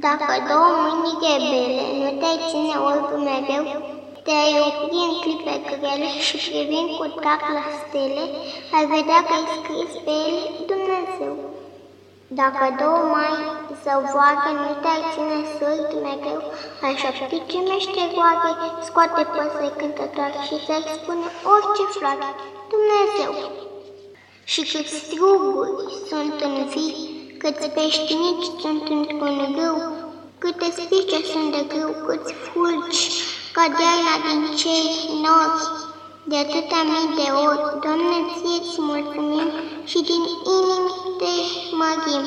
Dacă două mâini rebele nu te-ai ține orbul mereu, te-ai opri în clipe grele și privind cu drag la stele, ai vedea că ai scris pe ele Dumnezeu. Dacă două mai zăvoare nu te-ai ține sârd mereu, ai șopti ce meșteroare, scoate păsări cântătoare și ți-ai spune orice floare, Dumnezeu. Și câți struguri sunt în vii, câți pești mici sunt într-un râu, câte spice sunt de grâu, câți fulgi, ca deaina din cei nori, de atâtea mii de ori, Doamne, ție-ți mulțumim și din inimi te mărim.